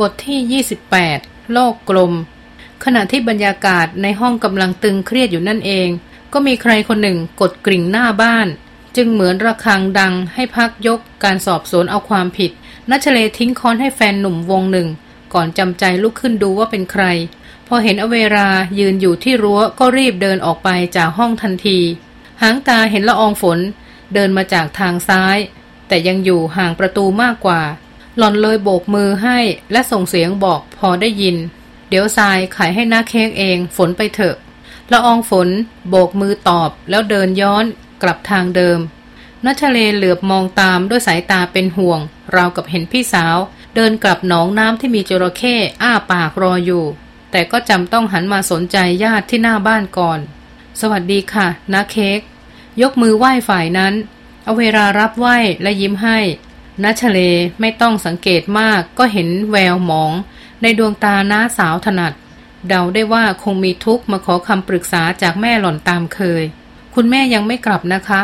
บทที่ 28 โลกกลม ขณะที่บรรยากาศในห้องกำลังตึงเครียดอยู่นั่นเอง ก็มีใครคนหนึ่งกดกริ่งหน้าบ้าน จึงเหมือนระฆังดังให้พักยกการสอบสวนเอาความผิดนัชเลทิ้งค้อนให้แฟนหนุ่มวงหนึ่ง ก่อนจำใจลุกขึ้นดูว่าเป็นใคร พอเห็นอเวรายืนอยู่ที่รั้วก็รีบเดินออกไปจากห้องทันที หางตาเห็นละอองฝน เดินมาจากทางซ้าย แต่ยังอยู่ห่างประตูมากกว่า หล่อนเลยโบกมือให้และส่งเสียงบอกพอได้ยิน เดี๋ยวทรายขายให้น้าเค้กเองฝนไปเถอะละอองฝนโบกมือตอบแล้วเดินย้อนกลับทางเดิมนัชเลเหลือบมองตามด้วยสายตาเป็นห่วง ราวกับเห็นพี่สาว เดินกลับหนองน้ำที่มีจระเข้อ้าปากรออยู่ แต่ก็จำต้องหันมาสนใจญาติที่หน้าบ้านก่อน สวัสดีค่ะน้าเค้กยกมือไหว้ฝ่ายนั้น เอาเวลารับไหว้และยิ้มให้ นัชเลไม่ต้องสังเกตมากก็เห็นแววหมอง ในดวงตาน้าสาวถนัด เดาได้ว่าคงมีทุกข์มาขอคำปรึกษาจากแม่หล่อนตามเคย คุณแม่ยังไม่กลับนะคะ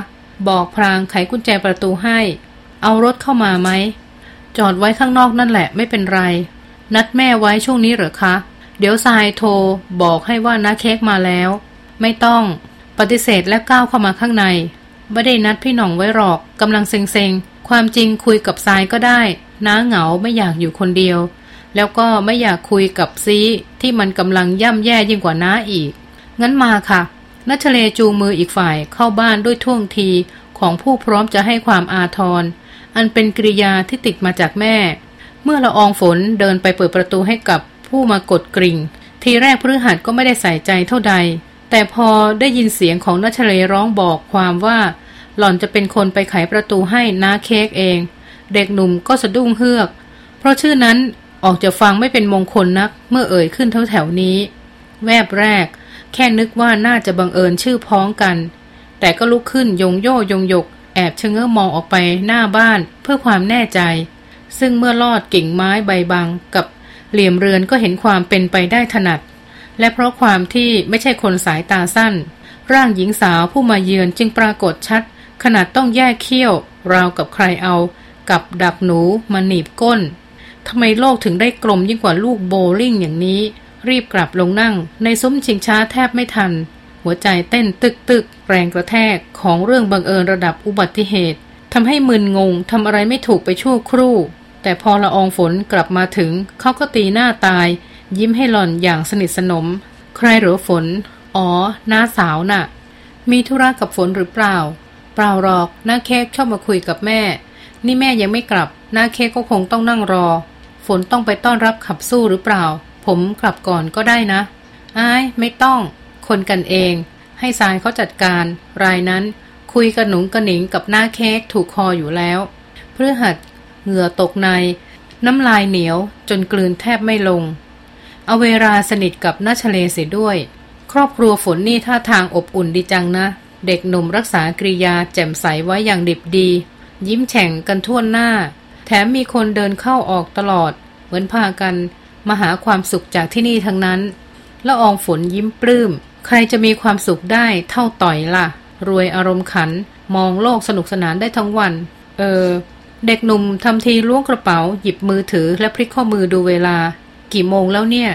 บอกพรางไขกุญแจประตูให้ เอารถเข้ามาไหม จอดไว้ข้างนอกนั่นแหละไม่เป็นไร นัดแม่ไว้ช่วงนี้เหรอคะ เดี๋ยวทรายโทร บอกให้ว่าน้าเค้กมาแล้ว ไม่ต้อง ปฏิเสธและก้าวเข้ามาข้างในไม่ได้นัดพี่หน่องไว้หรอกกำลังเซ็งๆ ความจริงคุยกับทรายก็ได้น้าเหงาไม่อยากอยู่คนเดียว แล้วก็ไม่อยากคุยกับซีที่มันกำลังย่ำแย่ยิ่งกว่าน้าอีก งั้นมาค่ะนัชเลจูงมืออีกฝ่ายเข้าบ้านด้วยท่วงทีของผู้พร้อมจะให้ความอาทร อันเป็นกริยาที่ติดมาจากแม่ เมื่อละอองฝนเดินไปเปิดประตูให้กับผู้มากดกริ่ง ทีแรกพฤหัสก็ไม่ได้ใส่ใจเท่าใด แต่พอได้ยินเสียงของนัชเลร้องบอกความว่า หล่อนจะเป็นคนไปไขประตูให้น้าเค้กเอง เด็กหนุ่มก็สะดุ้งเฮือก เพราะชื่อนั้นออกจะฟังไม่เป็นมงคลนัก เมื่อเอ่ยขึ้นแถวแถวนี้ แวบแรก แค่นึกว่าน่าจะบังเอิญชื่อพ้องกัน แต่ก็ลุกขึ้นยงโย่ยงยก แอบชะเง้อมองออกไปหน้าบ้านเพื่อความแน่ใจ ซึ่งเมื่อลอดกิ่งไม้ใบบังกับเหลี่ยมเรือนก็เห็นความเป็นไปได้ถนัด และเพราะความที่ไม่ใช่คนสายตาสั้น ร่างหญิงสาวผู้มาเยือนจึงปรากฏชัด ขนาดต้องแยกเขี้ยว ราวกับใครเอา กับดักหนูมาหนีบก้นทำไมโลกถึงได้กลมยิ่งกว่าลูกโบลิ่งอย่างนี้ รีบกลับลงนั่ง ในซุ้มชิงช้าแทบไม่ทัน หัวใจเต้นตึกตึกแรงกระแทกของเรื่องบังเอิญระดับอุบัติเหตุทำให้มึนงงทำอะไรไม่ถูกไปชั่วครู่ แต่พอละอองฝนกลับมาถึง เขาก็ตีหน้าตาย ยิ้มให้หล่อนอย่างสนิทสนม ใครหรือฝน อ๋อน้าสาวน่ะ มีธุระกับฝนหรือเปล่า ปล่าหรอกน้าเค้กชอบมาคุยกับแม่ นี่แม่ยังไม่กลับน้าเค้กก็คงต้องนั่งรอ ฝนต้องไปต้อนรับขับสู้หรือเปล่า ผมกลับก่อนก็ได้นะอ้ายไม่ต้อง คนกันเอง ให้สายเขาจัดการ รายนั้น คุยกระหนุงกระหนิงกับหน้าเค้กถูกคออยู่แล้วเพื่อหัดเหงื่อตกใน น้ำลายเหนียวจนกลืนแทบไม่ลง เอาเวลาสนิทกับน้าชเลเสียด้วย ครอบครัวฝนนี่ท่าทางอบอุ่นดีจังนะ เด็กหนุ่มรักษากริยาแจ่มใสไว้อย่างดิบดี ยิ้มแฉ่งกันทั่วหน้า แถมมีคนเดินเข้าออกตลอด เหมือนพากันมาหาความสุขจากที่นี่ทั้งนั้นละอองฝนยิ้มปลื้ม ใครจะมีความสุขได้เท่าต่อยล่ะ รวยอารมณ์ขัน มองโลกสนุกสนานได้ทั้งวัน เออ เด็กหนุ่มทำทีล้วงกระเป๋า หยิบมือถือและพลิกข้อมือดูเวลา กี่โมงแล้วเนี่ย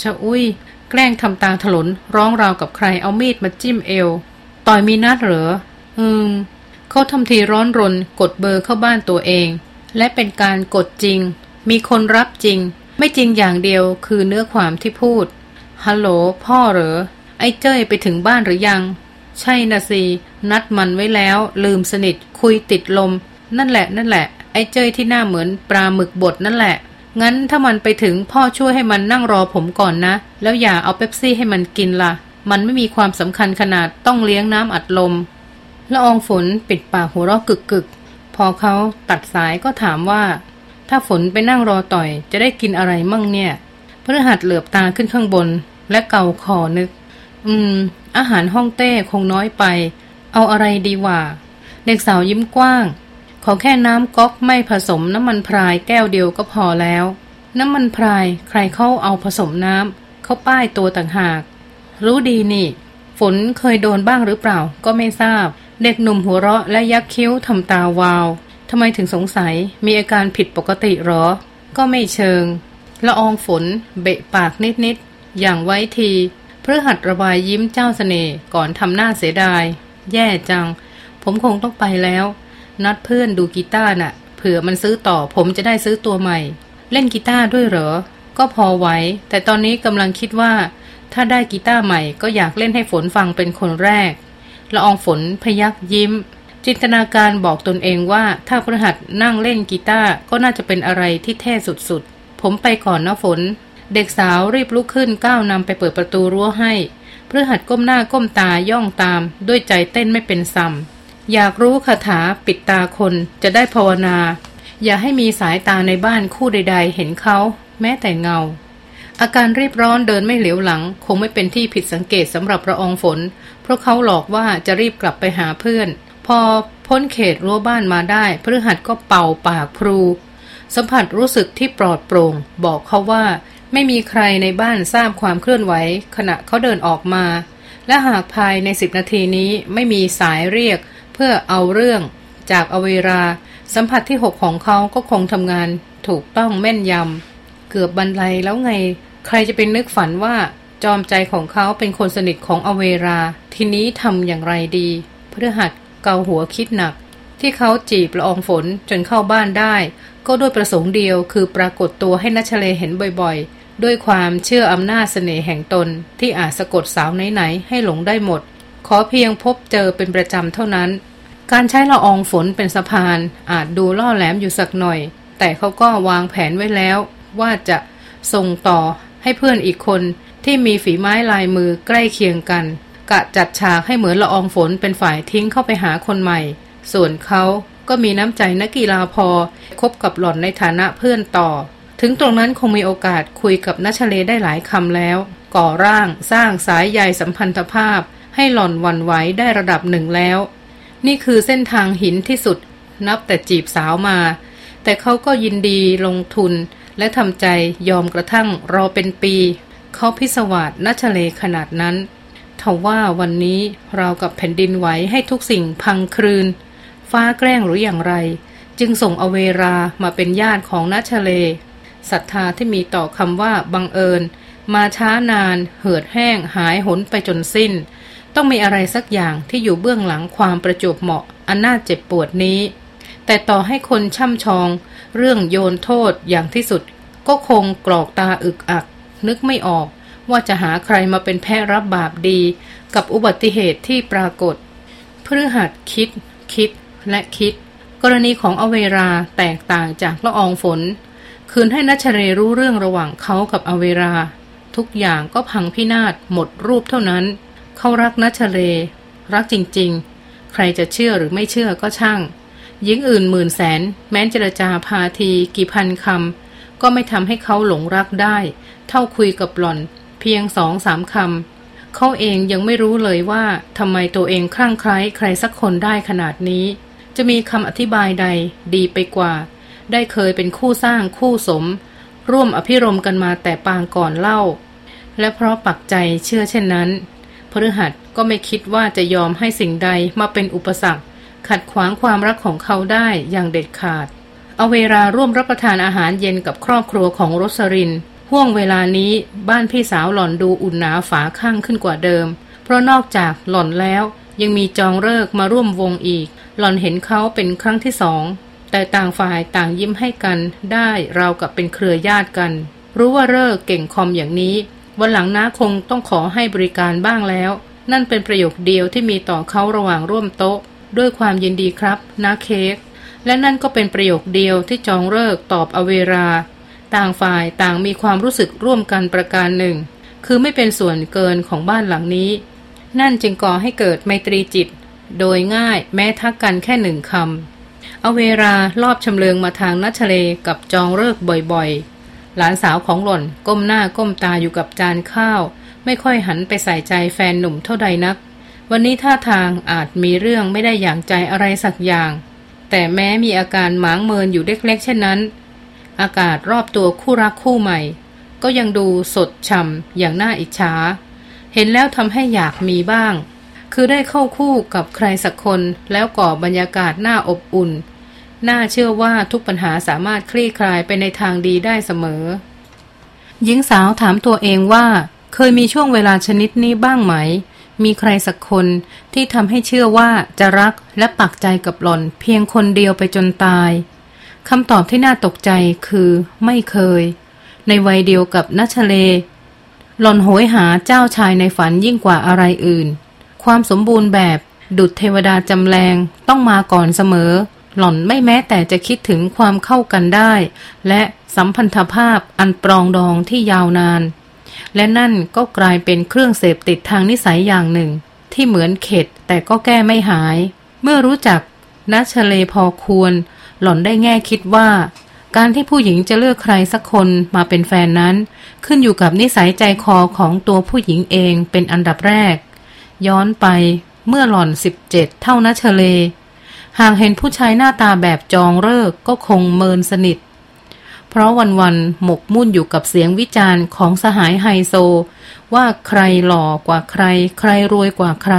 ชะอุ้ย แกล้งทำตาถลน ร้องราวกับใครเอามีดมาจิ้มเอว ต่อยมีนัดเหรอ อืม เขาทำทีร้อนรน กดเบอร์เข้าบ้านตัวเอง และเป็นการกดจริง มีคนรับจริง ไม่จริงอย่างเดียวคือเนื้อความที่พูด ฮัลโหล พ่อเหรอ ไอ้เจ้ยไปถึงบ้านหรือยัง ใช่นะสิ นัดมันไว้แล้ว ลืมสนิท คุยติดลม นั่นแหละ นั่นแหละ ไอ้เจ้ยที่หน้าเหมือนปลาหมึกบดนั่นแหละ งั้นถ้ามันไปถึงพ่อช่วยให้มันนั่งรอผมก่อนนะ แล้วอย่าเอาเป๊ปซี่ให้มันกินละ่ะ มันไม่มีความสำคัญขนาดต้องเลี้ยงน้ำอัดลมละอองฝนปิดปากหัวเราะกึกกึกพอเขาตัดสายก็ถามว่า ถ้าฝนไปนั่งรอต่อยจะได้กินอะไรมั่งเนี่ยพฤหัสเหลือบตาขึ้นข้างบน และเกาคอนึก อืม อาหารห้องเต้คงน้อยไป เอาอะไรดีว่า เด็กสาวยิ้มกว้าง ขอแค่น้ำก๊อกไม่ผสมน้ำมันพรายแก้วเดียวก็พอแล้ว น้ำมันพรายใครเข้าเอาผสมน้ำเขาป้ายตัวต่างหาก รู้ดีนี่ ฝนเคยโดนบ้างหรือเปล่า ก็ไม่ทราบ เด็กหนุ่มหัวเราะและยักคิ้วทำตาวาวทำไมถึงสงสัย มีอาการผิดปกติหรอ ก็ไม่เชิง ละอองฝน เบะปากนิดๆ อย่างไว้ที เพื่อหัดระบายยิ้มเจ้าสเสน่ห์ก่อนทำหน้าเสียดาย แย่จัง ผมคงต้องไปแล้ว นัดเพื่อนดูกีตาร์น่ะ เผื่อมันซื้อต่อผมจะได้ซื้อตัวใหม่ เล่นกีตาร์ด้วยเหรอ ก็พอไหว แต่ตอนนี้กำลังคิดว่า ถ้าได้กีตาร์ใหม่ก็อยากเล่นให้ฝนฟังเป็นคนแรกละอองฝนพยักยิ้ม จินตนาการบอกตนเองว่าถ้าพระหัสนั่งเล่นกีตาร์ก็น่าจะเป็นอะไรที่เท่สุดๆ ผมไปก่อนนะฝน เด็กสาวรีบลุกขึ้นก้าวนำไปเปิดประตูรั้วให้พฤหัสก้มหน้าก้มตาย่องตาม ด้วยใจเต้นไม่เป็นซ้ำอยากรู้คาถาปิดตาคนจะได้ภาวนา อย่าให้มีสายตาในบ้านคู่ใด ๆ เห็นเขา แม้แต่เงา อาการรีบร้อนเดินไม่เหลียวหลัง คงไม่เป็นที่ผิดสังเกตสำหรับระองฝน เพราะเขาหลอกว่าจะรีบกลับไปหาเพื่อน พอพ้นเขตรั้วบ้านมาได้พฤหัสก็เป่าปากพลูสัมผัสรู้สึกที่ปลอดโปร่ง บอกเขาว่าไม่มีใครในบ้านทราบความเคลื่อนไหว ขณะเขาเดินออกมา และหากภายในสิบนาทีนี้ไม่มีสายเรียก เพื่อเอาเรื่อง จากอเวรา สัมผัสที่หกของเขาก็คงทำงาน ถูกต้องแม่นยำเกือบบรรลัยแล้วไง ใครจะเป็นนึกฝันว่าจอมใจของเขาเป็นคนสนิทของอเวรา ทีนี้ทำอย่างไรดีเพื่อหัดเกาหัวคิดหนัก ที่เขาจีบละอองฝนจนเข้าบ้านได้ ก็ด้วยประสงค์เดียวคือปรากฏตัวให้นัชเลเห็นบ่อยๆ ด้วยความเชื่ออำนาจเสน่ห์แห่งตน ที่อาจสะกดสาวไหนๆให้หลงได้หมด ขอเพียงพบเจอเป็นประจำเท่านั้น การใช้ละอองฝนเป็นสะพาน อาจดูล่อแหลมอยู่สักหน่อย แต่เขาก็วางแผนไว้แล้ว ว่าจะส่งต่อ ให้เพื่อนอีกคนที่มีฝีไม้ลายมือใกล้เคียงกัน กะจัดฉากให้เหมือนละอองฝนเป็นฝ่ายทิ้งเข้าไปหาคนใหม่ ส่วนเขาก็มีน้ำใจนักกีฬาพอคบกับหล่อนในฐานะเพื่อนต่อ ถึงตรงนั้นคงมีโอกาสคุยกับนัชเลได้หลายคำแล้ว ก่อร่างสร้างสายใยสัมพันธภาพ ให้หล่อนวันไหวได้ระดับหนึ่งแล้ว นี่คือเส้นทางหินที่สุดนับแต่จีบสาวมา แต่เขาก็ยินดีลงทุน และทำใจยอมกระทั่งรอเป็นปี เขาพิสวาสนัชเลขนาดนั้นทว่าวันนี้เรากับแผ่นดินไหวให้ทุกสิ่งพังคลืน ฟ้าแกล้งหรืออย่างไร จึงส่งอเวรามาเป็นญาติของนัชเลศรัทธาที่มีต่อคำว่าบังเอิญ มาช้านาน เหือดแห้งหายหนไปจนสิ้น ต้องมีอะไรสักอย่างที่อยู่เบื้องหลังความประจบเหมาะ อันน่าเจ็บปวดนี้ แต่ต่อให้คนช่ำชอง เรื่องโยนโทษอย่างที่สุด ก็คงกรอกตาอึกอัก นึกไม่ออกว่าจะหาใครมาเป็นแพ้รับบาปดี กับอุบัติเหตุที่ปรากฏพฤหัสคิด คิดและคิด กรณีของอเวราแตกต่างจากละอองฝน คืนให้นัชเรรู้เรื่องระหว่างเขากับอเวรา ทุกอย่างก็พังพินาศหมดรูปเท่านั้น เขารักนัชเร รักจริงๆ ใครจะเชื่อหรือไม่เชื่อก็ช่าง หญิงอื่นหมื่นแสน แม้เจรจาพาทีกี่พันคำก็ไม่ทำให้เขาหลงรักได้ เท่าคุยกับหล่อน เพียงสองสามคำเขาเองยังไม่รู้เลยว่าทำไมตัวเองคลั่งไคล้ใครสักคนได้ขนาดนี้ จะมีคำอธิบายใดดีไปกว่า ได้เคยเป็นคู่สร้างคู่สม ร่วมอภิรมกันมาแต่ปางก่อนเล่า และเพราะปักใจเชื่อเช่นนั้นพฤหัสก็ไม่คิดว่าจะยอมให้สิ่งใดมาเป็นอุปสรรค ขัดขวางความรักของเขาได้อย่างเด็ดขาด เอาเวลาร่วมรับประทานอาหารเย็นกับครอบครัวของโรสรินห่วงเวลานี้บ้านพี่สาวหล่อนดูอุ่นหนาฝาข้างขึ้นกว่าเดิม เพราะนอกจากหล่อนแล้วยังมีจองเลิกมาร่วมวงอีก หล่อนเห็นเขาเป็นครั้งที่สอง แต่ต่างฝ่ายต่างยิ้มให้กันได้เรากับเป็นเครือญาติกัน รู้ว่าเลิกเก่งคอมอย่างนี้ วันหลังน้าคงต้องขอให้บริการบ้างแล้ว นั่นเป็นประโยคเดียวที่มีต่อเขาระหว่างร่วมโต๊ะ ด้วยความยินดีครับน้าเค้กและนั่นก็เป็นประโยคเดียวที่จองเลิกตอบอเวรา ต่างฝ่ายต่างมีความรู้สึกร่วมกันประการหนึ่ง คือไม่เป็นส่วนเกินของบ้านหลังนี้ นั่นจึงก่อให้เกิดไมตรีจิต โดยง่ายแม้ทักกันแค่หนึ่งคำเอาเวลารอบชำเลืองมาทางนัชเลกับจองเลิกบ่อยๆ หลานสาวของหล่นก้มหน้าก้มตาอยู่กับจานข้าว ไม่ค่อยหันไปใส่ใจแฟนหนุ่มเท่าใดนัก วันนี้ท่าทางอาจมีเรื่องไม่ได้อย่างใจอะไรสักอย่าง แต่แม้มีอาการหมางเมินอยู่เล็กๆเช่นนั้น อากาศรอบตัวคู่รักคู่ใหม่ ก็ยังดูสดช่ำอย่างน่าอิจฉา เห็นแล้วทำให้อยากมีบ้าง คือได้เข้าคู่กับใครสักคนแล้วก่อบรรยากาศน่าอบอุ่น น่าเชื่อว่าทุกปัญหาสามารถคลี่คลายไปในทางดีได้เสมอ หญิงสาวถามตัวเองว่า เคยมีช่วงเวลาชนิดนี้บ้างไหม มีใครสักคนที่ทำให้เชื่อว่าจะรักและปักใจกับหล่อนเพียงคนเดียวไปจนตายคำตอบที่น่าตกใจคือไม่เคย ในวัยเดียวกับนัชเล หล่อนโหยหาเจ้าชายในฝันยิ่งกว่าอะไรอื่น ความสมบูรณ์แบบดุดเทวดาจำแรงต้องมาก่อนเสมอ หล่อนไม่แม้แต่จะคิดถึงความเข้ากันได้ และสัมพันธภาพอันปรองดองที่ยาวนาน และนั่นก็กลายเป็นเครื่องเสพติดทางนิสัยอย่างหนึ่ง ที่เหมือนเข็ดแต่ก็แก้ไม่หาย เมื่อรู้จักนัชเลพอควร หล่อนได้แง่คิดว่า การที่ผู้หญิงจะเลือกใครสักคนมาเป็นแฟนนั้น ขึ้นอยู่กับนิสัยใจคอของตัวผู้หญิงเองเป็นอันดับแรก ย้อนไปเมื่อหล่อนสิบเจ็ดเท่านัชเล หากเห็นผู้ชายหน้าตาแบบจองเลิกก็คงเมินสนิท เพราะวันๆหมกมุ่นอยู่กับเสียงวิจารณ์ของสหายไฮโซ ว่าใครหล่อกว่าใคร ใครรวยกว่าใคร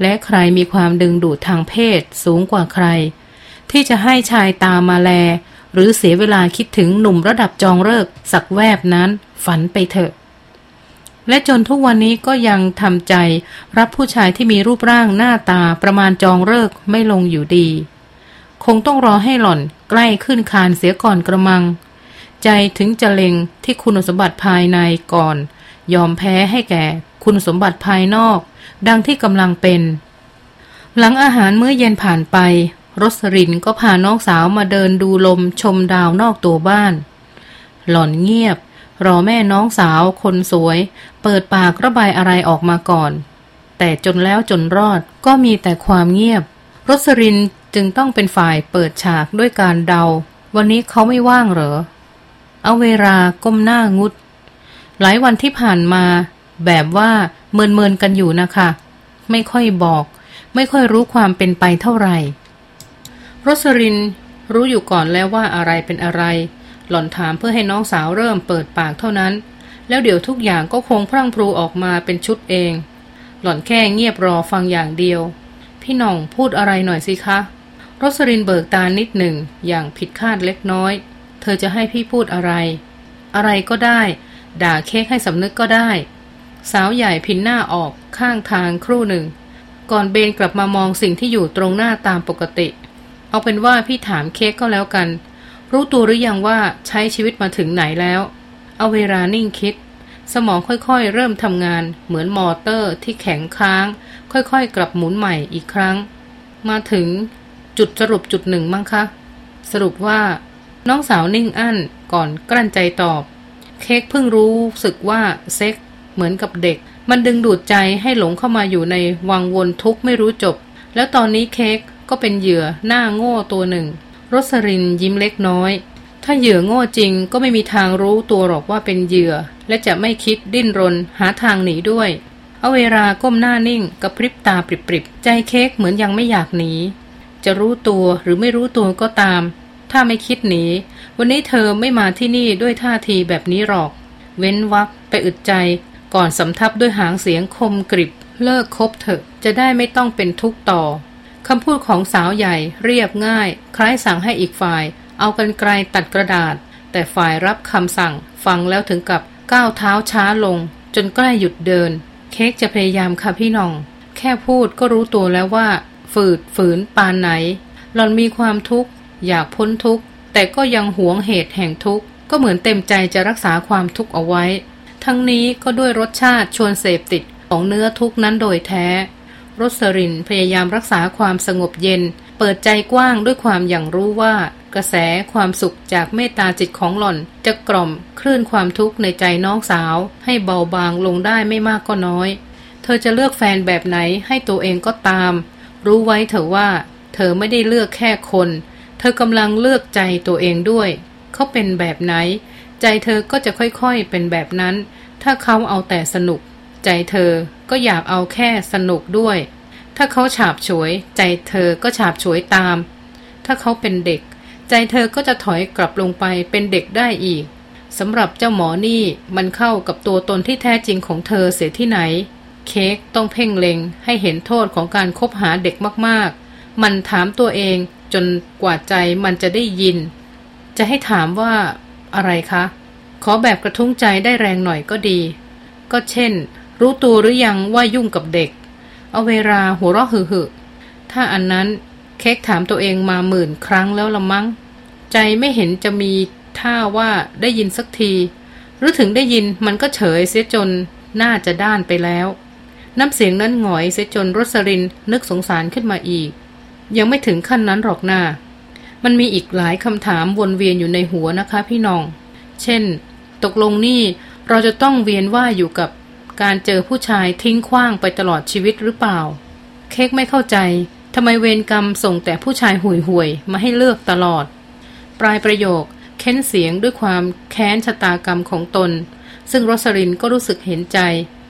และใครมีความดึงดูดทางเพศสูงกว่าใคร ที่จะให้ชายตามาแล หรือเสียเวลาคิดถึงหนุ่มระดับจองเลิกสักแวบนั้น ฝันไปเถอะ และจนทุกวันนี้ก็ยังทำใจรับผู้ชายที่มีรูปร่างหน้าตาประมาณจองเลิกไม่ลงอยู่ดี คงต้องรอให้หล่อนใกล้ขึ้นคานเสียก่อนกระมัง ใจถึงจะเล็งที่คุณสมบัติภายในก่อน ยอมแพ้ให้แก่คุณสมบัติภายนอก ดังที่กำลังเป็น หลังอาหารมื้อเย็นผ่านไปรสรินก็พาน้องสาวมาเดินดูลมชมดาวนอกตัวบ้าน หล่อนเงียบ รอแม่น้องสาวคนสวย เปิดปากระบายอะไรออกมาก่อน แต่จนแล้วจนรอดก็มีแต่ความเงียบ รสริน จึงต้องเป็นฝ่ายเปิดฉากด้วยการเดา วันนี้เขาไม่ว่างเหรอ เอาเวลาก้มหน้างุด หลายวันที่ผ่านมา แบบว่าเมินเมินกันอยู่นะคะ ไม่ค่อยบอก ไม่ค่อยรู้ความเป็นไปเท่าไหร่รสรินรู้อยู่ก่อนแล้วว่าอะไรเป็นอะไร หล่อนถามเพื่อให้น้องสาวเริ่มเปิดปากเท่านั้น แล้วเดี๋ยวทุกอย่างก็คงพรั่งพรูออกมาเป็นชุดเอง หล่อนแค่เงียบรอฟังอย่างเดียว พี่น้องพูดอะไรหน่อยสิคะ รสรินเบิกตานิดหนึ่งอย่างผิดคาดเล็กน้อย เธอจะให้พี่พูดอะไร อะไรก็ได้ ด่าเค้กให้สำนึกก็ได้ สาวใหญ่พินหน้าออกข้างทางครู่หนึ่ง ก่อนเบนกลับมามองสิ่งที่อยู่ตรงหน้าตามปกติ เอาเป็นว่าพี่ถามเค้กก็แล้วกัน รู้ตัวหรือยังว่าใช้ชีวิตมาถึงไหนแล้ว เอาเวลานิ่งคิด สมองค่อยๆ เริ่มทำงาน เหมือนมอเตอร์ที่แข็งค้าง ค่อยๆ กลับหมุนใหม่อีกครั้ง มาถึง จุดสรุปจุดหนึ่งมั้งคะ สรุปว่า น้องสาวนิ่งอั้นก่อนกลั้นใจตอบ เค้กเพิ่งรู้สึกว่าเซ็กเหมือนกับเด็ก มันดึงดูดใจให้หลงเข้ามาอยู่ในวังวนทุกข์ไม่รู้จบ แล้วตอนนี้เค้กก็เป็นเหยื่อหน้าโง่ตัวหนึ่งรสรินยิ้มเล็กน้อย ถ้าเหยื่อโง่จริงก็ไม่มีทางรู้ตัวหรอกว่าเป็นเหยื่อ และจะไม่คิดดิ้นรนหาทางหนีด้วยเอาเวลาก้มหน้านิ่งกระพริบตาปริบๆ ใจเค้กเหมือนยังไม่อยากหนี จะรู้ตัวหรือไม่รู้ตัวก็ตาม ถ้าไม่คิดหนี วันนี้เธอไม่มาที่นี่ด้วยท่าทีแบบนี้หรอก เว้นวักไปอึดใจ ก่อนสำทับด้วยหางเสียงคมกริบ เลิกคบเถอะ จะได้ไม่ต้องเป็นทุกข์ต่อคำพูดของสาวใหญ่เรียบง่าย คล้ายสั่งให้อีกฝ่าย เอากันไกลตัดกระดาษ แต่ฝ่ายรับคำสั่ง ฟังแล้วถึงกับก้าวเท้าช้าลง จนใกล้หยุดเดิน เค้กจะพยายามค่ะพี่น้อง แค่พูดก็รู้ตัวแล้วว่า ฝืดฝืนปานไหน หล่อนมีความทุกข์ อยากพ้นทุกข์ แต่ก็ยังหวงเหตุแห่งทุกข์ ก็เหมือนเต็มใจจะรักษาความทุกข์เอาไว้ ทั้งนี้ก็ด้วยรสชาติชวนเสพติดของเนื้อทุกข์นั้นโดยแท้รสรินพยายามรักษาความสงบเย็น เปิดใจกว้างด้วยความอย่างรู้ว่า กระแสความสุขจากเมตตาจิตของหล่อน จะกล่อมคลื่นความทุกข์ในใจน้องสาว ให้เบาบางลงได้ไม่มากก็น้อย เธอจะเลือกแฟนแบบไหนให้ตัวเองก็ตาม รู้ไว้เถอะว่า เธอไม่ได้เลือกแค่คน เธอกำลังเลือกใจตัวเองด้วย เขาเป็นแบบไหน ใจเธอก็จะค่อยๆเป็นแบบนั้น ถ้าเขาเอาแต่สนุก ใจเธอก็อยากเอาแค่สนุกด้วย ถ้าเขาฉาบฉวย ใจเธอก็ฉาบฉวยตาม ถ้าเขาเป็นเด็ก ใจเธอก็จะถอยกลับลงไปเป็นเด็กได้อีกสำหรับเจ้าหมอนี่มันเข้ากับตัวตนที่แท้จริงของเธอเสียที่ไหน เค้กต้องเพ่งเล็งให้เห็นโทษของการคบหาเด็กมากๆ มันถามตัวเองจนกว่าใจมันจะได้ยิน จะให้ถามว่าอะไรคะ ขอแบบกระทุ้งใจได้แรงหน่อยก็ดี ก็เช่น รู้ตัวหรือยังว่ายุ่งกับเด็ก เอาเวลาหัวเราะหึหึถ้าอันนั้นเค้กถามตัวเองมาหมื่นครั้งแล้วละมั้ง ใจไม่เห็นจะมีท่าว่าได้ยินสักที หรือถึงได้ยินมันก็เฉยเสียจนน่าจะด้านไปแล้ว น้ำเสียงนั้นหงอยเสียจนรสรินนึกสงสารขึ้นมาอีก ยังไม่ถึงขั้นนั้นหรอกนามันมีอีกหลายคำถามวนเวียนอยู่ในหัวนะคะพี่น้อง เช่น ตกลงนี่เราจะต้องเวียนว่าอยู่กับการเจอผู้ชายทิ้งขว้างไปตลอดชีวิตหรือเปล่า เค้กไม่เข้าใจทำไมเวรกรรมส่งแต่ผู้ชายห่วยห่วยมาให้เลือกตลอด ปลายประโยค เค้นเสียงด้วยความแค้นชะตากรรมของตน ซึ่งรสลินก็รู้สึกเห็นใจ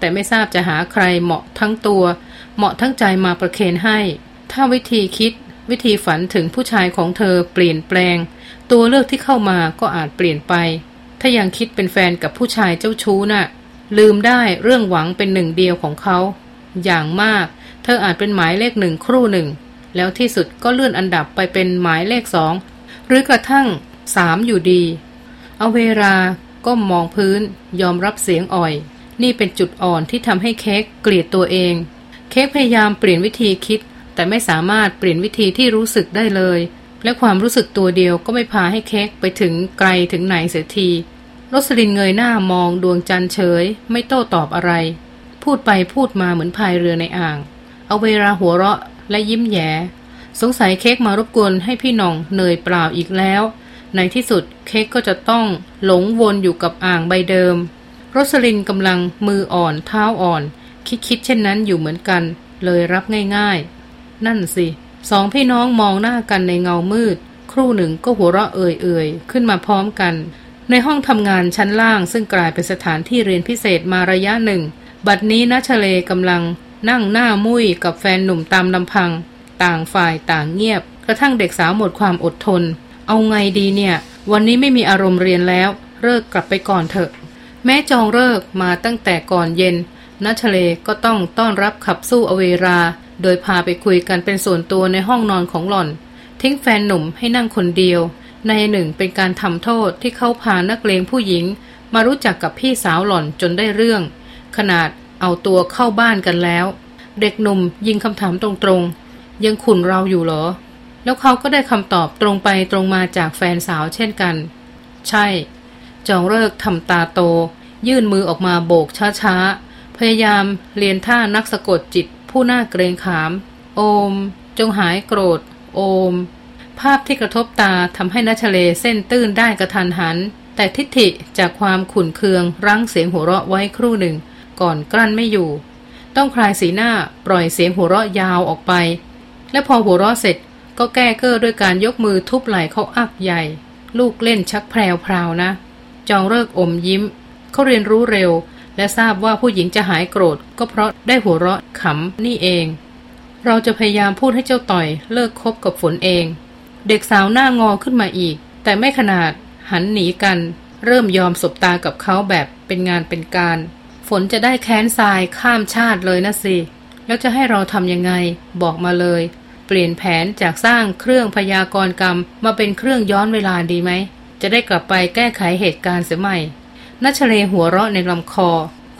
แต่ไม่ทราบจะหาใครเหมาะทั้งตัว เหมาะทั้งใจมาประเคนให้ ถ้าวิธีคิด วิธีฝันถึงผู้ชายของเธอเปลี่ยนแปลง ตัวเลือกที่เข้ามาก็อาจเปลี่ยนไป ถ้ายังคิดเป็นแฟนกับผู้ชายเจ้าชู้น่ะ ลืมได้เรื่องหวังเป็นหนึ่งเดียวของเขา อย่างมาก เธออาจเป็นหมายเลขหนึ่งครู่หนึ่ง แล้วที่สุดก็เลื่อนอันดับไปเป็นหมายเลขสองหรือกระทั่งสามอยู่ดี เอาเวลาก็มองพื้นยอมรับเสียงอ่อย นี่เป็นจุดอ่อนที่ทำให้เค้กเกลียดตัวเอง เค้กพยายามเปลี่ยนวิธีคิด แต่ไม่สามารถเปลี่ยนวิธีที่รู้สึกได้เลย และความรู้สึกตัวเดียวก็ไม่พาให้เค้กไปถึงไกลถึงไหนเสียทีรสลินเงยหน้ามองดวงจันทร์เฉย ไม่โต้ตอบอะไร พูดไปพูดมาเหมือนพายเรือในอ่าง เอาเวลาหัวเราะและยิ้มแย้สงสัยเค้กมารบกวนให้พี่น้องเหนื่อยเปล่าอีกแล้ว ในที่สุดเค้กก็จะต้องหลงวนอยู่กับอ่างใบเดิม โรสลินกำลังมืออ่อนเท้าอ่อน คิดคิดเช่นนั้นอยู่เหมือนกัน เลยรับง่ายๆ นั่นสิ สองพี่น้องมองหน้ากันในเงามืด ครู่หนึ่งก็หัวเราะเอ่ยๆ ขึ้นมาพร้อมกัน ในห้องทำงานชั้นล่างซึ่งกลายเป็นสถานที่เรียนพิเศษมาระยะหนึ่ง บัดนี้นัชเลกำลังนั่งหน้ามุ้ยกับแฟนหนุ่มตามลำพัง ต่างฝ่ายต่างเงียบ กระทั่งเด็กสาวหมดความอดทน เอาไงดีเนี่ย วันนี้ไม่มีอารมณ์เรียนแล้ว เลิกกลับไปก่อนเถอะ แม้จองเลิกมาตั้งแต่ก่อนเย็นนัชเลก็ต้องต้อนรับขับสู้อเวรา โดยพาไปคุยกันเป็นส่วนตัวในห้องนอนของหล่อน ทิ้งแฟนหนุ่มให้นั่งคนเดียว ในหนึ่งเป็นการทำโทษที่เขาพานักเลงผู้หญิง มารู้จักกับพี่สาวหล่อนจนได้เรื่อง ขนาดเอาตัวเข้าบ้านกันแล้ว เด็กหนุ่มยิงคำถามตรงๆ ยังขุนเราอยู่เหรอ แล้วเขาก็ได้คำตอบตรงไปตรงมาจากแฟนสาวเช่นกัน ใช่ จองเลิกทำตาโต ยื่นมือออกมาโบกช้าๆ พยายามเรียนท่านักสะกดจิตผู้น่าเกรงขาม โอม จงหายโกรธ โอม ภาพที่กระทบตาทำให้นัชเลเส้นตื้นได้กระทันหัน แต่ทิฐิจากความขุนเคืองรั้งเสียงหัวเราะไว้ครู่หนึ่ง ก่อนกลั้นไม่อยู่ ต้องคลายสีหน้าปล่อยเสียงหัวเราะยาวออกไป และพอหัวเราะเสร็จก็แก้เก้อด้วยการยกมือทุบไหล่เขาอักใหญ่ ลูกเล่นชักแพรวพราวนะ จองเลิกอมยิ้ม เขาเรียนรู้เร็ว และทราบว่าผู้หญิงจะหายโกรธ ก็เพราะได้หัวเราะขำนี่เอง เราจะพยายามพูดให้เจ้าต่อย เลิกคบกับฝนเอง เด็กสาวหน้างอขึ้นมาอีก แต่ไม่ขนาดหันหนีกัน เริ่มยอมสบตากับเขาแบบเป็นงานเป็นการ ฝนจะได้แค้นทรายข้ามชาติเลยนะสิแล้วจะให้เราทำยังไง บอกมาเลย เปลี่ยนแผนจากสร้างเครื่องพยากรกรรมมาเป็นเครื่องย้อนเวลาดีไหม จะได้กลับไปแก้ไขเหตุการณ์เสียใหม่นัชเลหัวเราะในลำคอ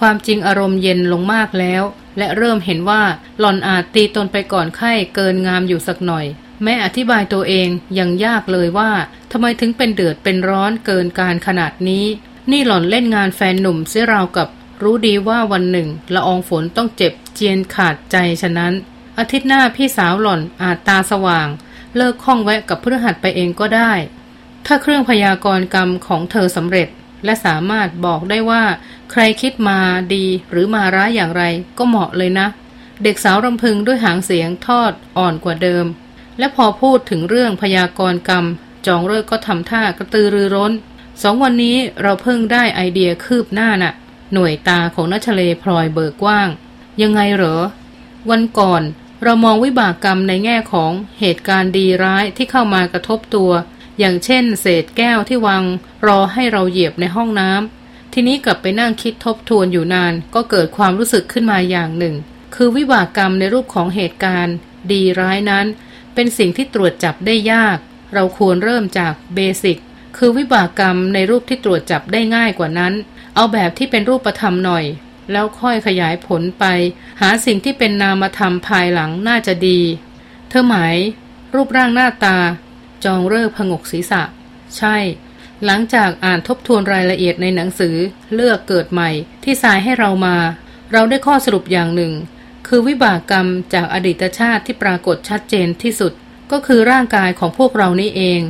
ความจริงอารมณ์เย็นลงมากแล้ว และเริ่มเห็นว่าหล่อนอาจตีตนไปก่อนไข้เกินงามอยู่สักหน่อย แม้อธิบายตัวเองยังยากเลยว่าทำไมถึงเป็นเดือดเป็นร้อนเกินการขนาดนี้ นี่หล่อนเล่นงานแฟนหนุ่มเสียราวกับ รู้ดีว่าวันหนึ่งละอองฝนต้องเจ็บเจียนขาดใจฉะนั้น อาทิตย์หน้าพี่สาวหล่อนอาจตาสว่าง เลิกข้องแวะกับพฤหัสไปเองก็ได้ ถ้าเครื่องพยากรณ์กรรมของเธอสำเร็จ และสามารถบอกได้ว่า ใครคิดมาดีหรือมาร้ายอย่างไรก็เหมาะเลยนะ เด็กสาวรำพึงด้วยหางเสียงทอดอ่อนกว่าเดิม และพอพูดถึงเรื่องพยากรณ์กรรม จองเลิกก็ทำท่ากระตือรือร้นสองวันนี้เราเพิ่งได้ไอเดียคืบหน้าน่ะ หน่วยตาของนัชเลพลอยเบิกกว้าง ยังไงเหรอ วันก่อนเรามองวิบากกรรมในแง่ของเหตุการณ์ดีร้ายที่เข้ามากระทบตัว อย่างเช่น เศษแก้วที่วางรอให้เราเหยียบในห้องน้ำทีนี้กลับไปนั่งคิดทบทวนอยู่นาน ก็เกิดความรู้สึกขึ้นมาอย่างหนึ่ง คือวิบากกรรมในรูปของเหตุการณ์ ดีร้ายนั้น เป็นสิ่งที่ตรวจจับได้ยาก เราควรเริ่มจากเบสิกคือวิบากกรรมในรูปที่ตรวจจับได้ง่ายกว่านั้น เอาแบบที่เป็นรูปธรรมหน่อย แล้วค่อยขยายผลไป หาสิ่งที่เป็นนามธรรมภายหลังน่าจะดี เธอหมาย รูปร่างหน้าตา จองเลิกผงกศีรษะ ใช่ หลังจากอ่านทบทวนรายละเอียดในหนังสือเลือกเกิดใหม่ที่สายให้เรามา เราได้ข้อสรุปอย่างหนึ่ง คือวิบากกรรมจากอดีตชาติที่ปรากฏชัดเจนที่สุด ก็คือร่างกายของพวกเรานี่เอง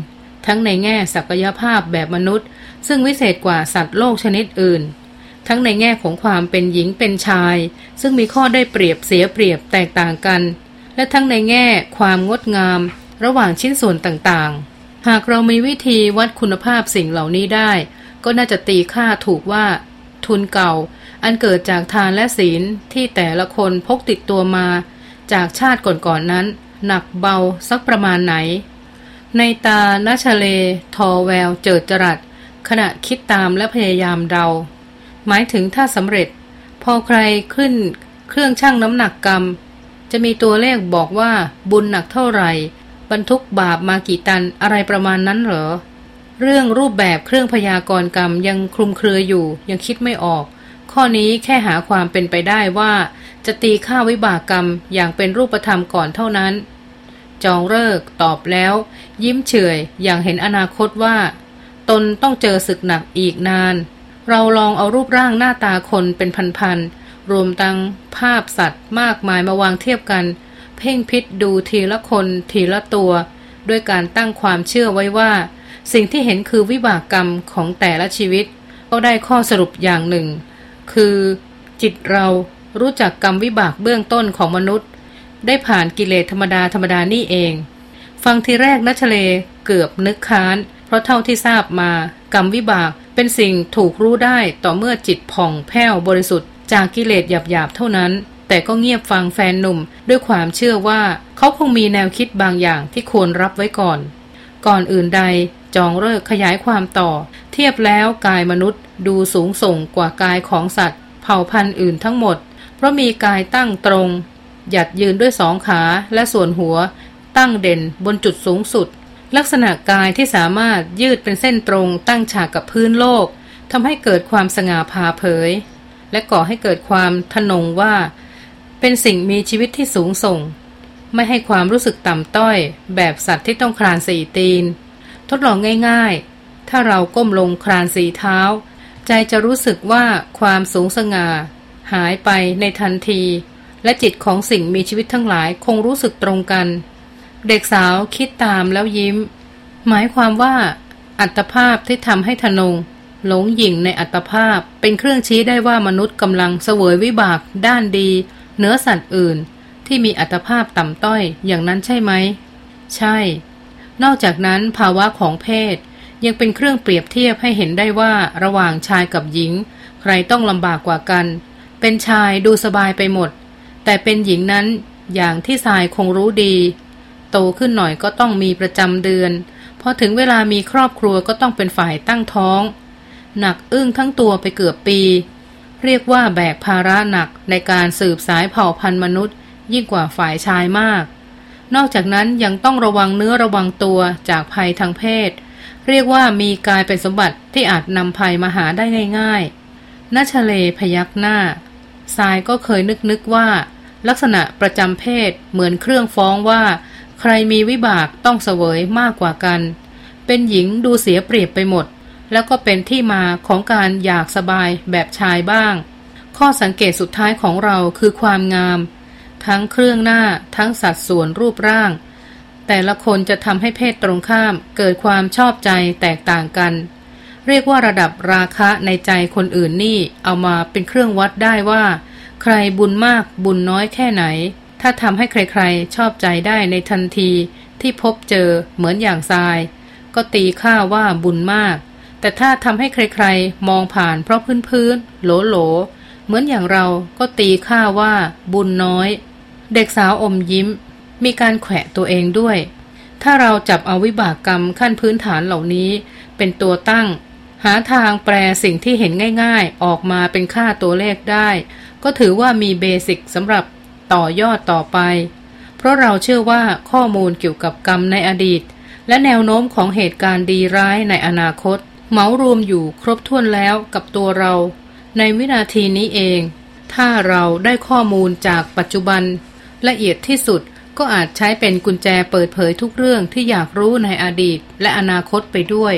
ทั้งในแง่ศักยภาพแบบมนุษย์ ซึ่งวิเศษกว่าสัตว์โลกชนิดอื่นทั้งในแง่ของความเป็นหญิงเป็นชาย ซึ่งมีข้อได้เปรียบเสียเปรียบแตกต่างกัน และทั้งในแง่ความงดงาม ระหว่างชิ้นส่วนต่างๆ หากเรามีวิธีวัดคุณภาพสิ่งเหล่านี้ได้ ก็น่าจะตีค่าถูกว่า ทุนเก่า อันเกิดจากทานและศีลที่แต่ละคนพกติดตัวมา จากชาติก่อนๆนนั้น หนักเบาสักประมาณไหน ในตาณชเล ทอแวว เจิดจรัสขณะคิดตามและพยายามเดา หมายถึงถ้าสำเร็จ พอใครขึ้นเครื่องชั่งน้ำหนักกรรม จะมีตัวเลขบอกว่าบุญหนักเท่าไหร่ บรรทุกบาปมากี่ตันอะไรประมาณนั้นเหรอ เรื่องรูปแบบเครื่องพยากรณ์กรรมยังคลุมเครืออยู่ ยังคิดไม่ออก ข้อนี้แค่หาความเป็นไปได้ว่า จะตีค่าวิบากกรรมอย่างเป็นรูปธรรมก่อนเท่านั้น จองเลิกตอบแล้ว ยิ้มเฉยอย่างเห็นอนาคตว่า ตนต้องเจอศึกหนักอีกนาน เราลองเอารูปร่างหน้าตาคนเป็นพันๆรวมตั้งภาพสัตว์มากมายมาวางเทียบกัน พ่งพิษดูทีละคนทีละตัว ด้วยการตั้งความเชื่อไว้ว่า สิ่งที่เห็นคือวิบากกรรมของแต่ละชีวิต ก็ได้ข้อสรุปอย่างหนึ่ง คือจิตเรารู้จักกรรมวิบากเบื้องต้นของมนุษย์ ได้ผ่านกิเลสธรรมดาธรรมดานี่เอง ฟังทีแรกนัชเลเกือบนึกค้าน เพราะเท่าที่ทราบมากรรมวิบากเป็นสิ่งถูกรู้ได้ต่อเมื่อจิตผ่องแผ้วบริสุทธิ์จากกิเลสหยาบๆเท่านั้น แต่ก็เงียบฟังแฟนหนุ่มด้วยความเชื่อว่าเขาคงมีแนวคิดบางอย่างที่ควรรับไว้ก่อน ก่อนอื่นใดจองเลิกขยายความต่อ เทียบแล้วกายมนุษย์ดูสูงส่งกว่ากายของสัตว์ เผ่าพันธุ์อื่นทั้งหมด เพราะมีกายตั้งตรง หยัดยืนด้วยสองขาและส่วนหัว ตั้งเด่นบนจุดสูงสุด ลักษณะกายที่สามารถยืดเป็นเส้นตรง ตั้งฉากกับพื้นโลกทำให้เกิดความสง่าผ่าเผย และก่อให้เกิดความทนงว่า เป็นสิ่งมีชีวิตที่สูงส่ง ไม่ให้ความรู้สึกต่ำต้อย แบบสัตว์ที่ต้องคลานสี่ตีน ทดลองง่ายๆ ถ้าเราก้มลงคลานสีเท้า ใจจะรู้สึกว่าความสูงสง่า หายไปในทันที และจิตของสิ่งมีชีวิตทั้งหลายคงรู้สึกตรงกัน เด็กสาวคิดตามแล้วยิ้ม หมายความว่า อัตภาพที่ทำให้ธนงหลงหยิ่งในอัตภาพเป็นเครื่องชี้ได้ว่ามนุษย์กำลังเสวยวิบากด้านดี เนื้อสัตว์อื่นที่มีอัตภาพต่ำต้อยอย่างนั้นใช่ไหม ใช่ นอกจากนั้นภาวะของเพศ ยังเป็นเครื่องเปรียบเทียบให้เห็นได้ว่าระหว่างชายกับหญิง ใครต้องลำบากกว่ากัน เป็นชายดูสบายไปหมด แต่เป็นหญิงนั้นอย่างที่ทรายคงรู้ดี โตขึ้นหน่อยก็ต้องมีประจำเดือนพอถึงเวลามีครอบครัวก็ต้องเป็นฝ่ายตั้งท้อง หนักอึ้งทั้งตัวไปเกือบปี เรียกว่าแบกภาระหนักในการสืบสายเผ่าพันธุ์มนุษย์ ยิ่งกว่าฝ่ายชายมาก นอกจากนั้นยังต้องระวังเนื้อระวังตัวจากภัยทางเพศ เรียกว่ามีกายเป็นสมบัติที่อาจนำภัยมาหาได้ง่ายๆนัชเลพยักหน้าทรายก็เคยนึกนึกว่า ลักษณะประจำเพศเหมือนเครื่องฟ้องว่า ใครมีวิบากต้องเสวยมากกว่ากัน เป็นหญิงดูเสียเปรียบไปหมด แล้วก็เป็นที่มาของการอยากสบายแบบชายบ้าง ข้อสังเกตสุดท้ายของเราคือความงาม ทั้งเครื่องหน้าทั้งสัดส่วนรูปร่าง แต่ละคนจะทำให้เพศตรงข้ามเกิดความชอบใจแตกต่างกัน เรียกว่าระดับราคะในใจคนอื่นนี่เอามาเป็นเครื่องวัดได้ว่า ใครบุญมากบุญน้อยแค่ไหน ถ้าทำให้ใครๆ ชอบใจได้ในทันทีที่พบเจอเหมือนอย่างทราย ก็ตีค่าว่าบุญมาก แต่ถ้าทำให้ใครๆ มองผ่านเพราะพื้นๆโหลๆเหมือนอย่างเราก็ตีค่าว่าบุญน้อย เด็กสาวอมยิ้ม มีการแขวะตัวเองด้วย ถ้าเราจับเอาวิบากกรรมขั้นพื้นฐานเหล่านี้ เป็นตัวตั้ง หาทางแปลสิ่งที่เห็นง่ายๆ ออกมาเป็นค่าตัวเลขได้ ก็ถือว่ามีเบสิกสำหรับต่อยอดต่อไป เพราะเราเชื่อว่าข้อมูลเกี่ยวกับกรรมในอดีต และแนวโน้มของเหตุการณ์ดีร้ายในอนาคต เหมารวมอยู่ครบถ้วนแล้วกับตัวเรา ในวินาทีนี้เอง ถ้าเราได้ข้อมูลจากปัจจุบัน ละเอียดที่สุดก็อาจใช้เป็นกุญแจเปิดเผยทุกเรื่องที่อยากรู้ในอดีตและอนาคตไปด้วย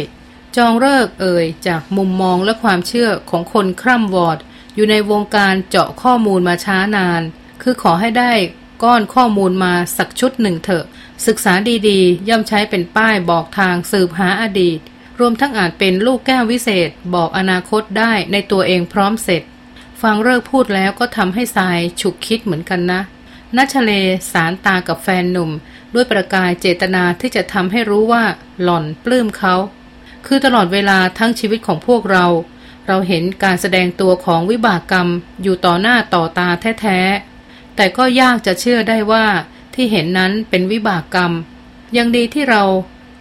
จองเลิกเอ่ยจากมุมมองและความเชื่อของคนคร่ำวอด อยู่ในวงการเจาะข้อมูลมาช้านาน คือขอให้ได้ก้อนข้อมูลมาสักชุดหนึ่งเถอะ ศึกษาดีๆ ย่อมใช้เป็นป้ายบอกทางสืบหาอดีต รวมทั้งอาจเป็นลูกแก้ววิเศษบอกอนาคตได้ในตัวเองพร้อมเสร็จ ฟังเลิกพูดแล้วก็ทำให้ทรายฉุกคิดเหมือนกันนะนัชเลสารตากับแฟนหนุ่ม ด้วยประกายเจตนาที่จะทำให้รู้ว่าหล่อนปลื้มเขา คือตลอดเวลาทั้งชีวิตของพวกเรา เราเห็นการแสดงตัวของวิบากกรรมอยู่ต่อหน้าต่อตาแท้ๆ แต่ก็ยากจะเชื่อได้ว่าที่เห็นนั้นเป็นวิบากกรรม ยังดีที่เรา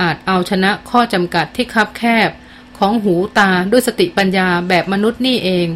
อาจเอาชนะข้อจำกัดที่คับแคบ ของหูตาด้วยสติปัญญาแบบมนุษย์นี่เอง